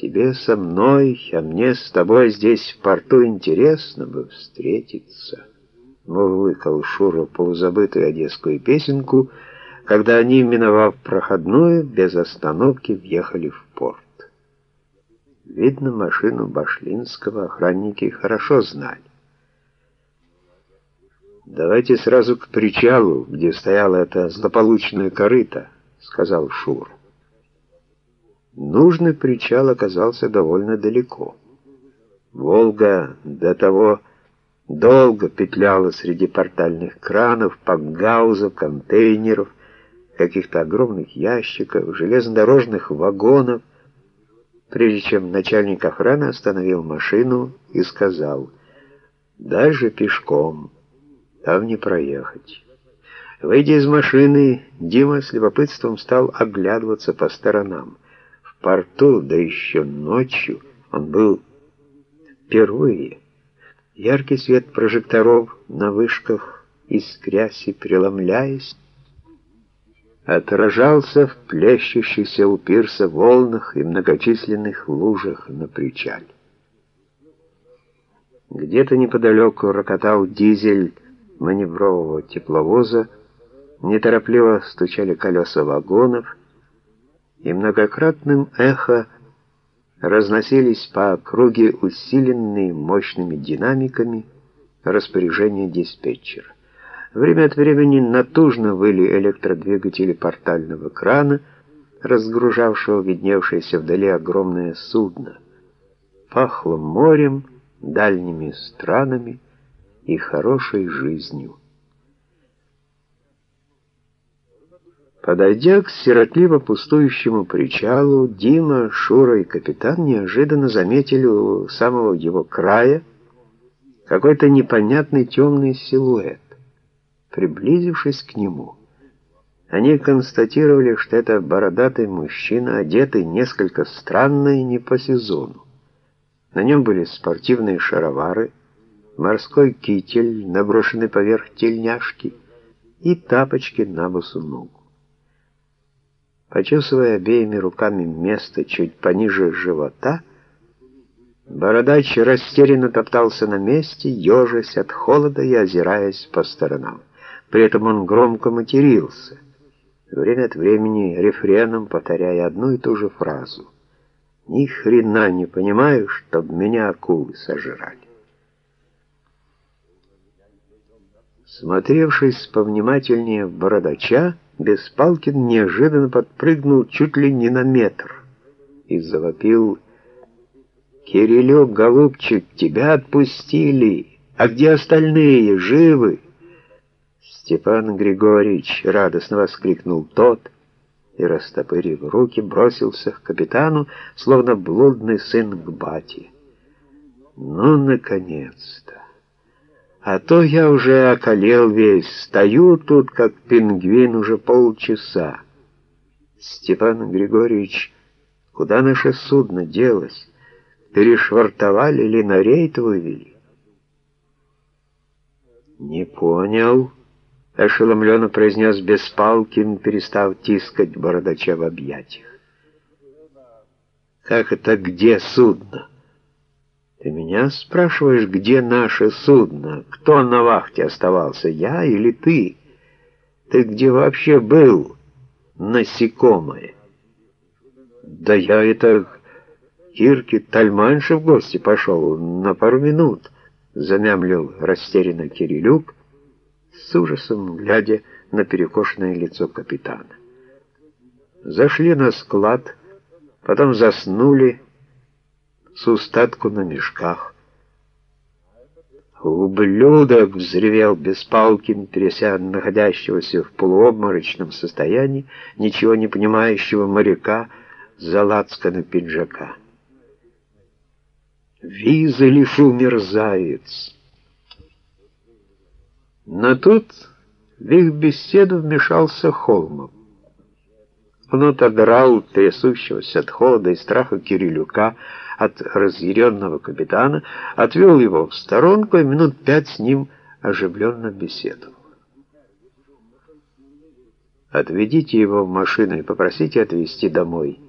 Тебе со мной, а мне с тобой здесь в порту интересно бы встретиться. Мурлыкал Шура полузабытую одесскую песенку, когда они, миновав проходную, без остановки въехали в порт. Видно, машину Башлинского охранники хорошо знали. «Давайте сразу к причалу, где стояла эта злополучная корыта», — сказал Шур. Нужный причал оказался довольно далеко. Волга до того долго петляла среди портальных кранов, пакгаузов, контейнеров, каких-то огромных ящиков, железнодорожных вагонов, прежде чем начальник охраны остановил машину и сказал, «Даже пешком, там не проехать». Выйдя из машины, Дима с любопытством стал оглядываться по сторонам порту, да еще ночью, он был впервые. Яркий свет прожекторов на вышках, искрясь и преломляясь, отражался в плещущихся у пирса волнах и многочисленных лужах на причале. Где-то неподалеку рокотал дизель маневрового тепловоза, неторопливо стучали колеса вагонов, и многократным эхо разносились по округе усиленные мощными динамиками распоряжения диспетчера. Время от времени натужно выли электродвигатели портального крана, разгружавшего видневшееся вдали огромное судно. Пахло морем, дальними странами и хорошей жизнью. Подойдя к сиротливо пустующему причалу, Дима, Шура и капитан неожиданно заметили у самого его края какой-то непонятный темный силуэт. Приблизившись к нему, они констатировали, что это бородатый мужчина, одетый несколько странно и не по сезону. На нем были спортивные шаровары, морской китель, наброшенный поверх тельняшки, и тапочки на босу ногу. Почувствуя обеими руками место чуть пониже живота, бородач растерянно топтался на месте, ежась от холода и озираясь по сторонам. При этом он громко матерился, время от времени рефреном повторяя одну и ту же фразу. «Ни хрена не понимаю, чтоб меня акулы сожрали». Смотревшись повнимательнее в бородача, Беспалкин неожиданно подпрыгнул чуть ли не на метр и завопил «Кириллюк, голубчик, тебя отпустили! А где остальные? Живы?» Степан Григорьевич радостно воскликнул тот и, растопырив руки, бросился к капитану, словно блудный сын к бате. «Ну, наконец-то!» А то я уже околел весь, стою тут, как пингвин, уже полчаса. Степан Григорьевич, куда наше судно делось? Перешвартовали или на рейд вывели? Не понял, ошеломленно произнес Беспалкин, перестав тискать бородача в объятиях. Как это где судно? Ты меня спрашиваешь, где наше судно? Кто на вахте оставался, я или ты? Ты где вообще был, насекомое? Да я это Кирке Тальманше в гости пошел на пару минут, замямлил растерянно Кирилюк, с ужасом глядя на перекошенное лицо капитана. Зашли на склад, потом заснули, с устатку на мешках. «Ублюдок!» — взревел Беспалкин, тряся находящегося в полуобморочном состоянии, ничего не понимающего моряка за лацкана пиджака. «Визы лишу, мерзавец!» Но тут в их беседу вмешался Холмов. Он отодрал трясущегося от холода и страха Кирилюка, от разъяренного капитана, отвел его в сторонку и минут пять с ним оживленно беседовал. «Отведите его в машину и попросите отвезти домой»,